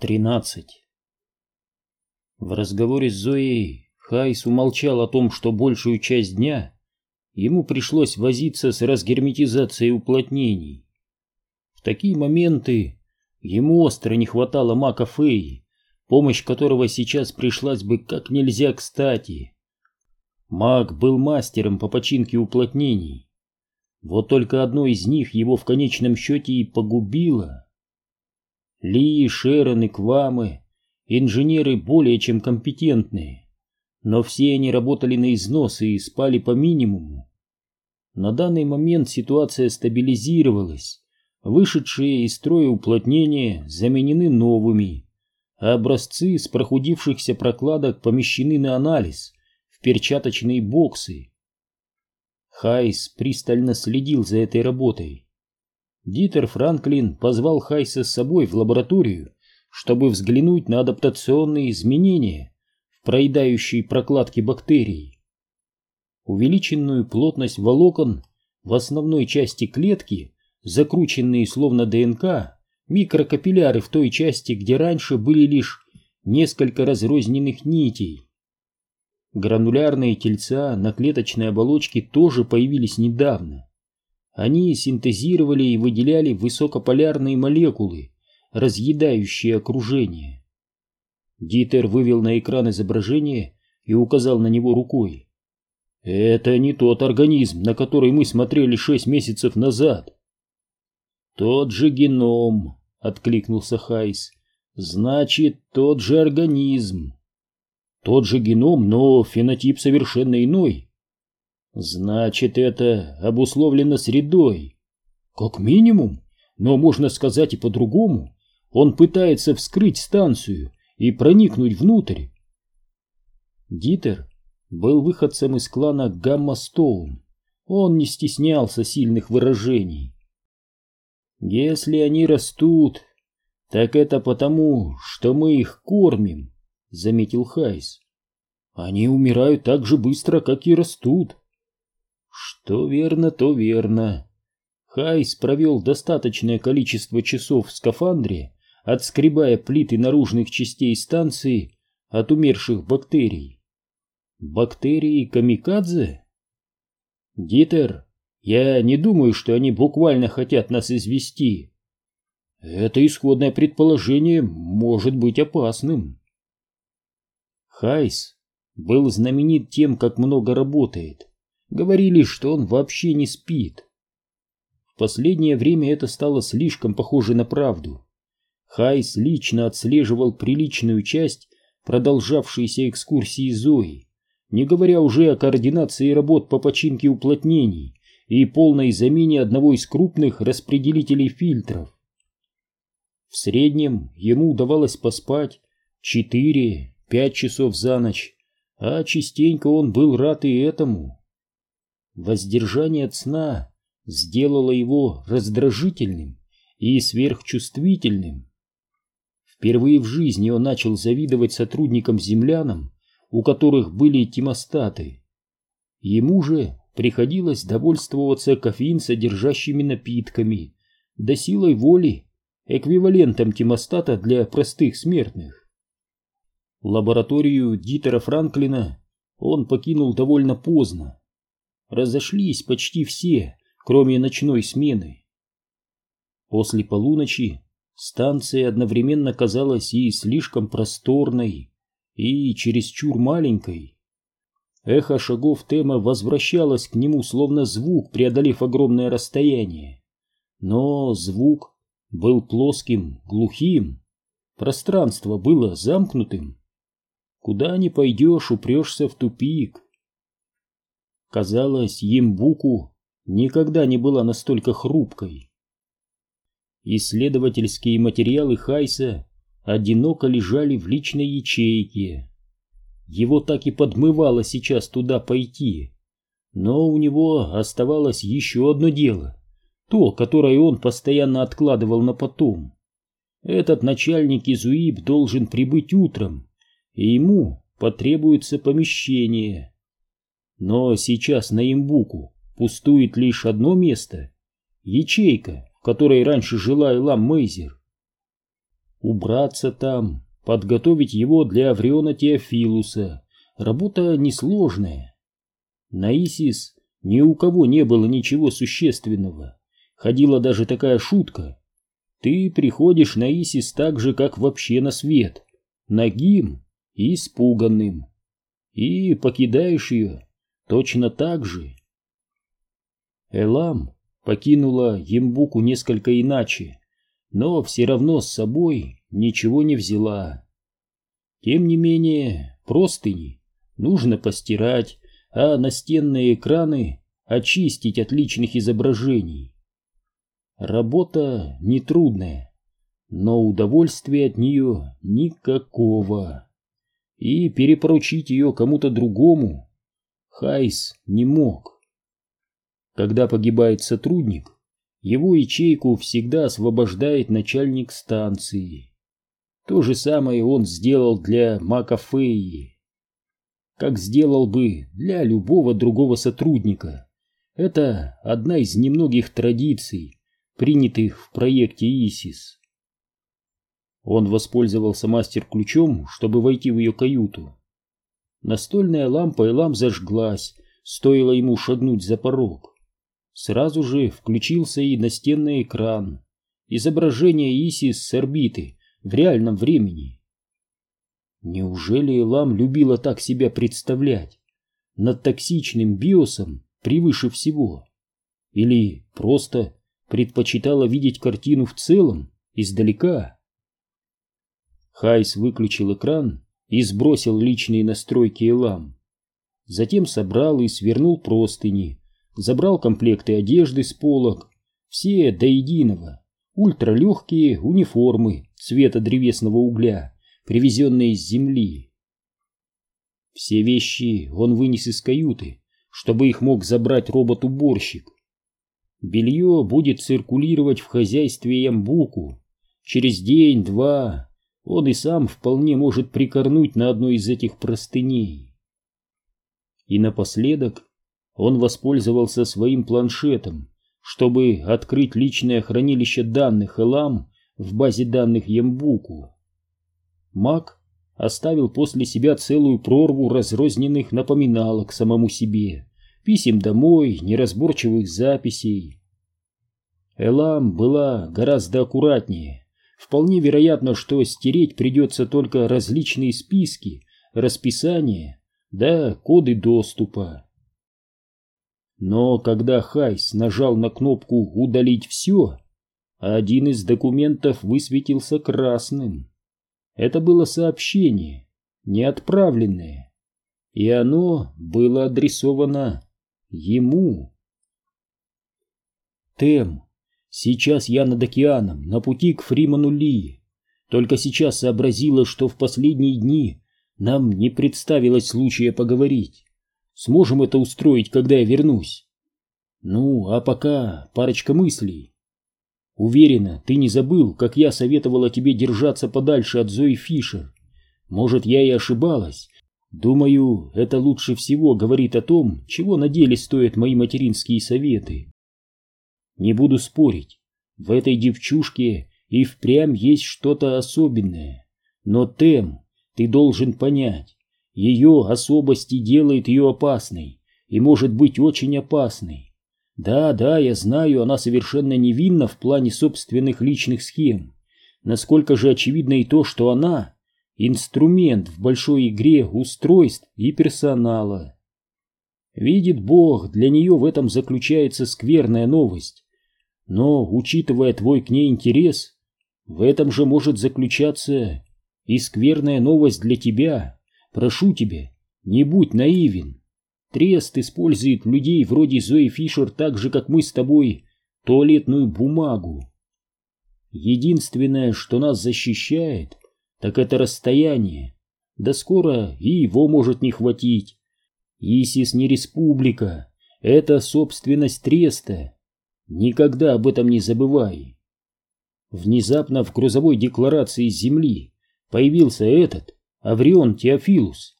13. В разговоре с Зоей Хайс умолчал о том, что большую часть дня ему пришлось возиться с разгерметизацией уплотнений. В такие моменты ему остро не хватало Мака Феи, помощь которого сейчас пришлась бы как нельзя кстати. Мак был мастером по починке уплотнений. Вот только одно из них его в конечном счете и погубило — ли, Шерон и Квамы, инженеры более чем компетентные, но все они работали на износ и спали по минимуму. На данный момент ситуация стабилизировалась, вышедшие из строя уплотнения заменены новыми, а образцы с прохудившихся прокладок помещены на анализ в перчаточные боксы. Хайс пристально следил за этой работой. Дитер Франклин позвал Хайса с собой в лабораторию, чтобы взглянуть на адаптационные изменения в проедающей прокладке бактерий. Увеличенную плотность волокон в основной части клетки, закрученные словно ДНК, микрокапилляры в той части, где раньше были лишь несколько разрозненных нитей. Гранулярные тельца на клеточной оболочке тоже появились недавно. Они синтезировали и выделяли высокополярные молекулы, разъедающие окружение. Дитер вывел на экран изображение и указал на него рукой. «Это не тот организм, на который мы смотрели шесть месяцев назад». «Тот же геном», — откликнулся Хайс. «Значит, тот же организм». «Тот же геном, но фенотип совершенно иной». Значит, это обусловлено средой. Как минимум, но можно сказать и по-другому. Он пытается вскрыть станцию и проникнуть внутрь. Дитер был выходцем из клана Гамма Стоун. Он не стеснялся сильных выражений. Если они растут, так это потому, что мы их кормим, заметил Хайс. Они умирают так же быстро, как и растут. Что верно, то верно. Хайс провел достаточное количество часов в скафандре, отскребая плиты наружных частей станции от умерших бактерий. Бактерии камикадзе? Дитер, я не думаю, что они буквально хотят нас извести. Это исходное предположение может быть опасным. Хайс был знаменит тем, как много работает. Говорили, что он вообще не спит. В последнее время это стало слишком похоже на правду. Хайс лично отслеживал приличную часть продолжавшейся экскурсии Зои, не говоря уже о координации работ по починке уплотнений и полной замене одного из крупных распределителей фильтров. В среднем ему удавалось поспать 4-5 часов за ночь, а частенько он был рад и этому. Воздержание от сна сделало его раздражительным и сверхчувствительным. Впервые в жизни он начал завидовать сотрудникам-землянам, у которых были тимостаты. Ему же приходилось довольствоваться кофеин содержащими напитками, да силой воли, эквивалентом тимостата для простых смертных. Лабораторию Дитера Франклина он покинул довольно поздно, разошлись почти все, кроме ночной смены. После полуночи станция одновременно казалась и слишком просторной, и чересчур маленькой. Эхо шагов Тема возвращалось к нему, словно звук, преодолев огромное расстояние. Но звук был плоским, глухим, пространство было замкнутым. Куда ни пойдешь, упрешься в тупик. Казалось, Ембуку никогда не была настолько хрупкой. Исследовательские материалы Хайса одиноко лежали в личной ячейке. Его так и подмывало сейчас туда пойти. Но у него оставалось еще одно дело, то, которое он постоянно откладывал на потом. Этот начальник Изуиб должен прибыть утром, и ему потребуется помещение. Но сейчас на имбуку пустует лишь одно место — ячейка, в которой раньше жила Элам Мейзер. Убраться там, подготовить его для Авриона Теофилуса. Работа несложная. На Исис ни у кого не было ничего существенного. Ходила даже такая шутка. Ты приходишь на Исис так же, как вообще на свет, нагим и испуганным. И покидаешь ее точно так же. Элам покинула Ембуку несколько иначе, но все равно с собой ничего не взяла. Тем не менее, простыни нужно постирать, а настенные экраны очистить от личных изображений. Работа нетрудная, но удовольствия от нее никакого. И перепоручить ее кому-то другому Хайс не мог. Когда погибает сотрудник, его ячейку всегда освобождает начальник станции. То же самое он сделал для Макафеи. Как сделал бы для любого другого сотрудника. Это одна из немногих традиций, принятых в проекте ИСИС. Он воспользовался мастер-ключом, чтобы войти в ее каюту. Настольная лампа и лам зажглась, стоило ему шагнуть за порог. Сразу же включился и настенный экран. Изображение Исис с орбиты в реальном времени. Неужели Лам любила так себя представлять? Над токсичным биосом превыше всего? Или просто предпочитала видеть картину в целом, издалека? Хайс выключил экран и сбросил личные настройки Элам. Затем собрал и свернул простыни, забрал комплекты одежды с полок, все до единого, ультралегкие униформы цвета древесного угля, привезенные с земли. Все вещи он вынес из каюты, чтобы их мог забрать робот-уборщик. Белье будет циркулировать в хозяйстве Ямбуку. Через день-два он и сам вполне может прикорнуть на одной из этих простыней. И напоследок он воспользовался своим планшетом, чтобы открыть личное хранилище данных Элам в базе данных Ямбуку. Мак оставил после себя целую прорву разрозненных напоминалок самому себе, писем домой, неразборчивых записей. Элам была гораздо аккуратнее. Вполне вероятно, что стереть придется только различные списки, расписания, да коды доступа. Но когда Хайс нажал на кнопку «Удалить все», один из документов высветился красным. Это было сообщение, не отправленное, и оно было адресовано ему. Тем, сейчас я над океаном, на пути к Фриману Ли. Только сейчас сообразила, что в последние дни нам не представилось случая поговорить. Сможем это устроить, когда я вернусь. Ну, а пока парочка мыслей. Уверена, ты не забыл, как я советовала тебе держаться подальше от Зои Фишер. Может, я и ошибалась. Думаю, это лучше всего говорит о том, чего на деле стоят мои материнские советы. Не буду спорить, в этой девчушке и впрямь есть что-то особенное. Но, Тем, ты должен понять, ее особость и делает ее опасной, и может быть очень опасной. Да, да, я знаю, она совершенно невинна в плане собственных личных схем. Насколько же очевидно и то, что она — инструмент в большой игре устройств и персонала. Видит Бог, для нее в этом заключается скверная новость. Но, учитывая твой к ней интерес, в этом же может заключаться и скверная новость для тебя. Прошу тебя, не будь наивен. Трест использует людей вроде Зои Фишер так же, как мы с тобой, туалетную бумагу. Единственное, что нас защищает, так это расстояние. Да скоро и его может не хватить. Исис не республика, это собственность Треста. Никогда об этом не забывай. Внезапно в грузовой декларации Земли появился этот Аврион Теофилус.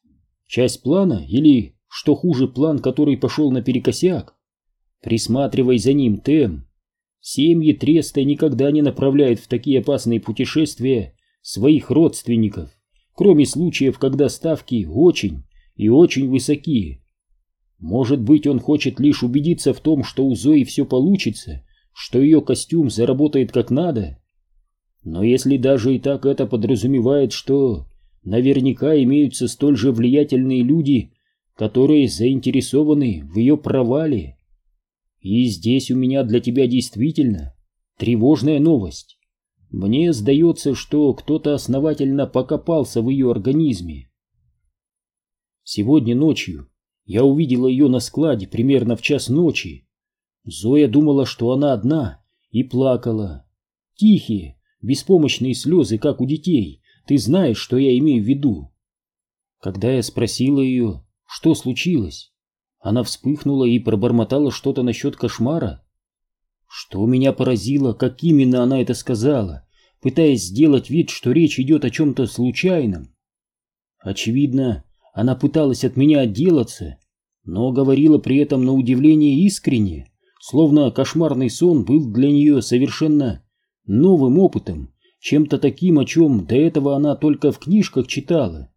Часть плана или, что хуже, план, который пошел наперекосяк? Присматривай за ним, Тем. Семьи Треста никогда не направляют в такие опасные путешествия своих родственников, кроме случаев, когда ставки очень и очень высокие. Может быть, он хочет лишь убедиться в том, что у Зои все получится, что ее костюм заработает как надо. Но если даже и так это подразумевает, что наверняка имеются столь же влиятельные люди, которые заинтересованы в ее провале. И здесь у меня для тебя действительно тревожная новость. Мне сдается, что кто-то основательно покопался в ее организме. Сегодня ночью я увидела ее на складе примерно в час ночи. Зоя думала, что она одна, и плакала. Тихие, беспомощные слезы, как у детей. Ты знаешь, что я имею в виду. Когда я спросила ее, что случилось, она вспыхнула и пробормотала что-то насчет кошмара. Что меня поразило, как именно она это сказала, пытаясь сделать вид, что речь идет о чем-то случайном. Очевидно, она пыталась от меня отделаться, но говорила при этом на удивление искренне, словно кошмарный сон был для нее совершенно новым опытом, чем-то таким, о чем до этого она только в книжках читала.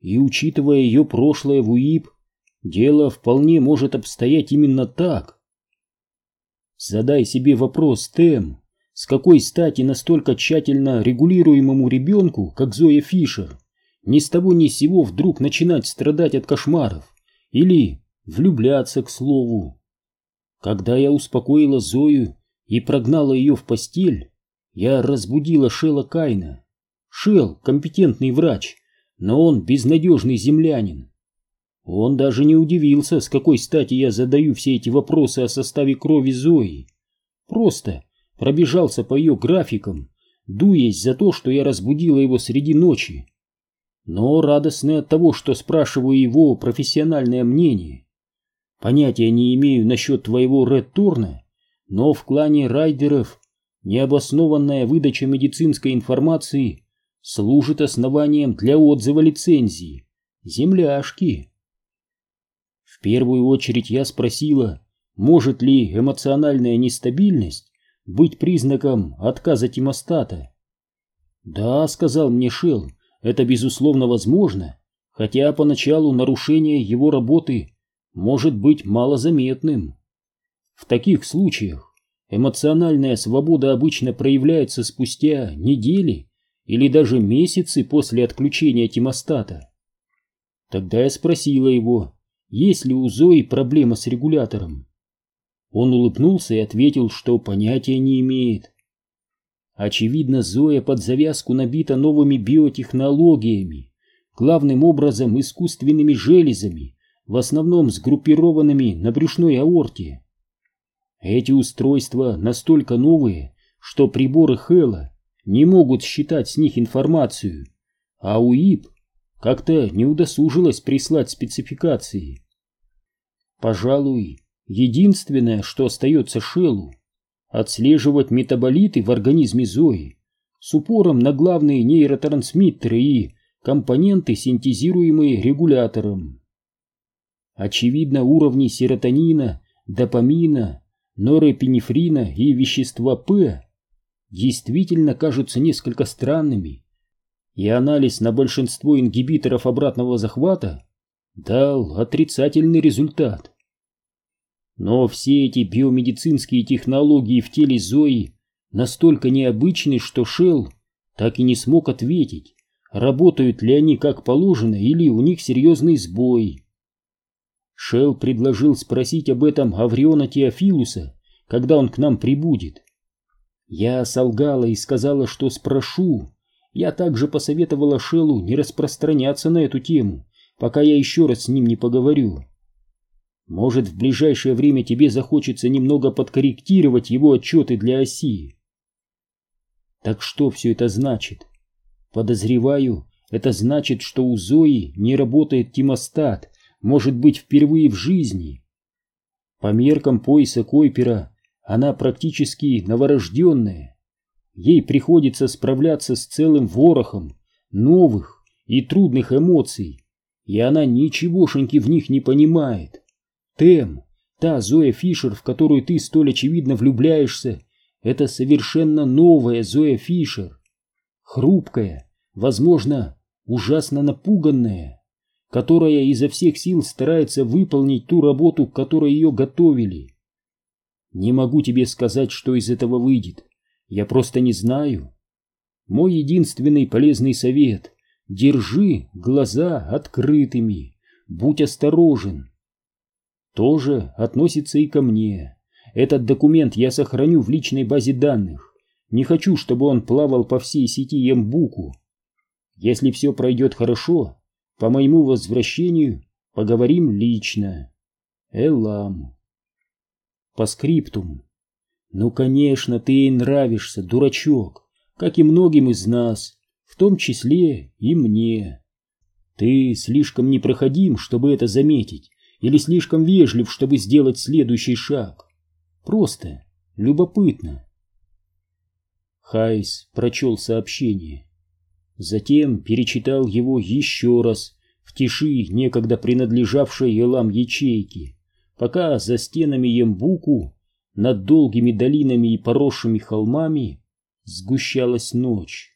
И учитывая ее прошлое в УИП, дело вполне может обстоять именно так. Задай себе вопрос, Тэм, с какой стати настолько тщательно регулируемому ребенку, как Зоя Фишер, ни с того ни с сего вдруг начинать страдать от кошмаров или влюбляться, к слову. Когда я успокоила Зою и прогнала ее в постель, я разбудила Шела Кайна. Шел — компетентный врач, но он безнадежный землянин. Он даже не удивился, с какой стати я задаю все эти вопросы о составе крови Зои. Просто пробежался по ее графикам, дуясь за то, что я разбудила его среди ночи но радостный от того, что спрашиваю его профессиональное мнение. Понятия не имею насчет твоего Ред Турна, но в клане райдеров необоснованная выдача медицинской информации служит основанием для отзыва лицензии. Земляшки. В первую очередь я спросила, может ли эмоциональная нестабильность быть признаком отказа тимостата. «Да», — сказал мне Шелл, это безусловно возможно, хотя поначалу нарушение его работы может быть малозаметным. В таких случаях эмоциональная свобода обычно проявляется спустя недели или даже месяцы после отключения термостата. Тогда я спросила его, есть ли у Зои проблема с регулятором. Он улыбнулся и ответил, что понятия не имеет. Очевидно, Зоя под завязку набита новыми биотехнологиями, главным образом искусственными железами, в основном сгруппированными на брюшной аорте. Эти устройства настолько новые, что приборы Хэлла не могут считать с них информацию, а УИП как-то не удосужилась прислать спецификации. Пожалуй, единственное, что остается Шеллу, отслеживать метаболиты в организме Зои с упором на главные нейротрансмиттеры и компоненты, синтезируемые регулятором. Очевидно, уровни серотонина, допамина, норепинефрина и вещества П действительно кажутся несколько странными, и анализ на большинство ингибиторов обратного захвата дал отрицательный результат. Но все эти биомедицинские технологии в теле Зои настолько необычны, что Шелл так и не смог ответить, работают ли они как положено или у них серьезный сбой. Шелл предложил спросить об этом Авриона Теофилуса, когда он к нам прибудет. Я солгала и сказала, что спрошу. Я также посоветовала Шеллу не распространяться на эту тему, пока я еще раз с ним не поговорю. Может, в ближайшее время тебе захочется немного подкорректировать его отчеты для оси. Так что все это значит? Подозреваю, это значит, что у Зои не работает тимостат, может быть, впервые в жизни. По меркам пояса Койпера она практически новорожденная. Ей приходится справляться с целым ворохом новых и трудных эмоций, и она ничегошеньки в них не понимает. Тем, та Зоя Фишер, в которую ты столь очевидно влюбляешься, это совершенно новая Зоя Фишер. хрупкая, возможно, ужасно напуганная, которая изо всех сил старается выполнить ту работу, к которой ее готовили. Не могу тебе сказать, что из этого выйдет, я просто не знаю. Мой единственный полезный совет — держи глаза открытыми, будь осторожен. Тоже относится и ко мне. Этот документ я сохраню в личной базе данных. Не хочу, чтобы он плавал по всей сети Ембуку. Если все пройдет хорошо, по моему возвращению поговорим лично. Элам. По скриптум. Ну, конечно, ты ей нравишься, дурачок, как и многим из нас, в том числе и мне. Ты слишком непроходим, чтобы это заметить, или слишком вежлив, чтобы сделать следующий шаг. Просто любопытно. Хайс прочел сообщение. Затем перечитал его еще раз в тиши некогда принадлежавшей Элам ячейки, пока за стенами Ембуку над долгими долинами и поросшими холмами сгущалась ночь.